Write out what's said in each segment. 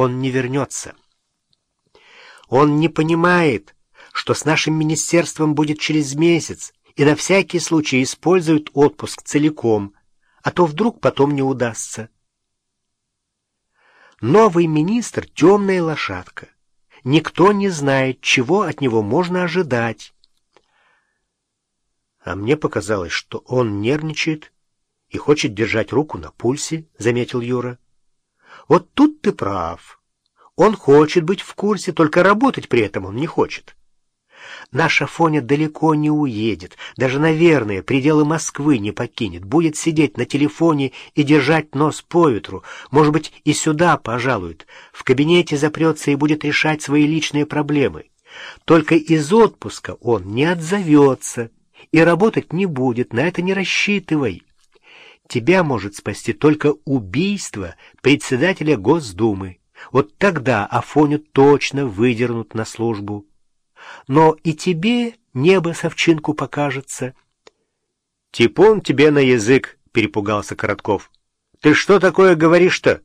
он не вернется. Он не понимает, что с нашим министерством будет через месяц, и на всякий случай использует отпуск целиком, а то вдруг потом не удастся. Новый министр — темная лошадка. Никто не знает, чего от него можно ожидать. А мне показалось, что он нервничает и хочет держать руку на пульсе, — заметил Юра. Вот тут ты прав. Он хочет быть в курсе, только работать при этом он не хочет. Наша Фоня далеко не уедет, даже, наверное, пределы Москвы не покинет, будет сидеть на телефоне и держать нос по ветру, может быть, и сюда пожалует, в кабинете запрется и будет решать свои личные проблемы. Только из отпуска он не отзовется и работать не будет, на это не рассчитывай. Тебя может спасти только убийство председателя Госдумы. Вот тогда Афоню точно выдернут на службу но и тебе небо совчинку покажется. — Типун тебе на язык, — перепугался Коротков. — Ты что такое говоришь-то?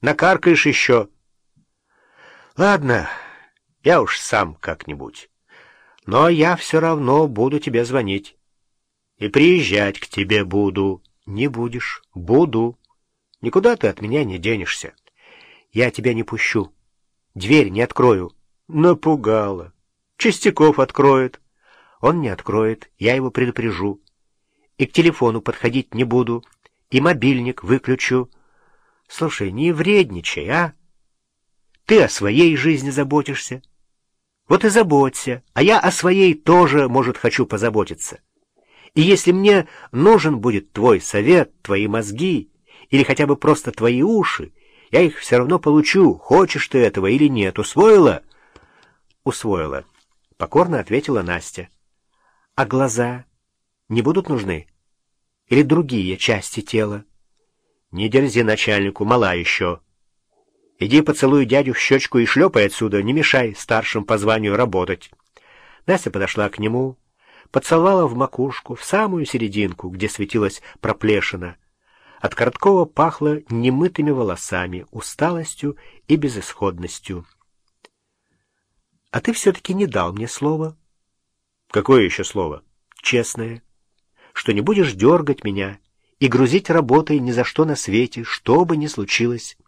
Накаркаешь еще. — Ладно, я уж сам как-нибудь. Но я все равно буду тебе звонить. И приезжать к тебе буду. Не будешь. Буду. Никуда ты от меня не денешься. Я тебя не пущу. Дверь не открою. Напугала. Чистяков откроет. Он не откроет, я его предупрежу. И к телефону подходить не буду, и мобильник выключу. Слушай, не вредничай, а? Ты о своей жизни заботишься. Вот и заботься, а я о своей тоже, может, хочу позаботиться. И если мне нужен будет твой совет, твои мозги, или хотя бы просто твои уши, я их все равно получу, хочешь ты этого или нет. Усвоила? Усвоила. — покорно ответила Настя. — А глаза не будут нужны? Или другие части тела? — Не дерзи начальнику, мала еще. Иди поцелуй дядю в щечку и шлепай отсюда, не мешай старшим по званию работать. Настя подошла к нему, поцеловала в макушку, в самую серединку, где светилась проплешина. От Короткова пахло немытыми волосами, усталостью и безысходностью. А ты все-таки не дал мне слова. Какое еще слово? Честное. Что не будешь дергать меня и грузить работой ни за что на свете, что бы ни случилось.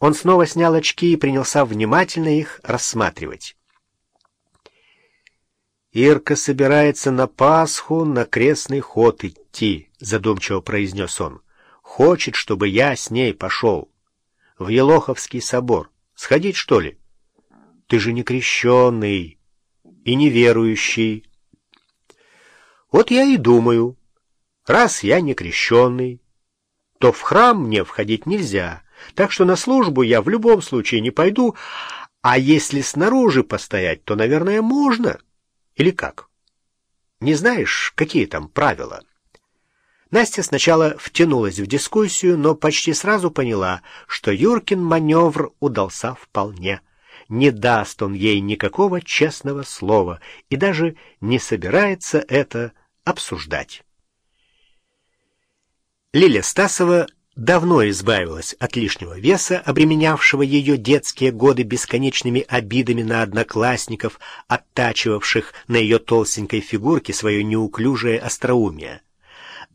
Он снова снял очки и принялся внимательно их рассматривать. «Ирка собирается на Пасху на крестный ход идти», — задумчиво произнес он. «Хочет, чтобы я с ней пошел. В Елоховский собор. Сходить, что ли?» Ты же не крещенный и неверующий. Вот я и думаю, раз я не крещенный, то в храм мне входить нельзя, так что на службу я в любом случае не пойду, а если снаружи постоять, то, наверное, можно. Или как? Не знаешь, какие там правила? Настя сначала втянулась в дискуссию, но почти сразу поняла, что Юркин маневр удался вполне не даст он ей никакого честного слова и даже не собирается это обсуждать. Лиля Стасова давно избавилась от лишнего веса, обременявшего ее детские годы бесконечными обидами на одноклассников, оттачивавших на ее толстенькой фигурке свое неуклюжее остроумие.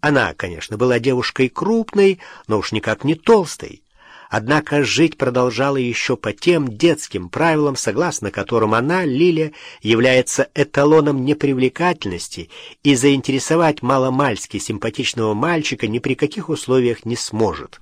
Она, конечно, была девушкой крупной, но уж никак не толстой. Однако жить продолжала еще по тем детским правилам, согласно которым она, Лиля, является эталоном непривлекательности и заинтересовать маломальски симпатичного мальчика ни при каких условиях не сможет.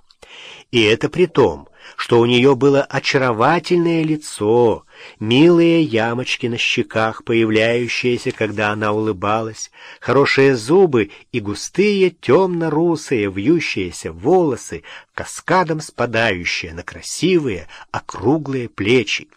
И это при том, что у нее было очаровательное лицо, милые ямочки на щеках, появляющиеся, когда она улыбалась, хорошие зубы и густые темно-русые вьющиеся волосы, каскадом спадающие на красивые округлые плечи.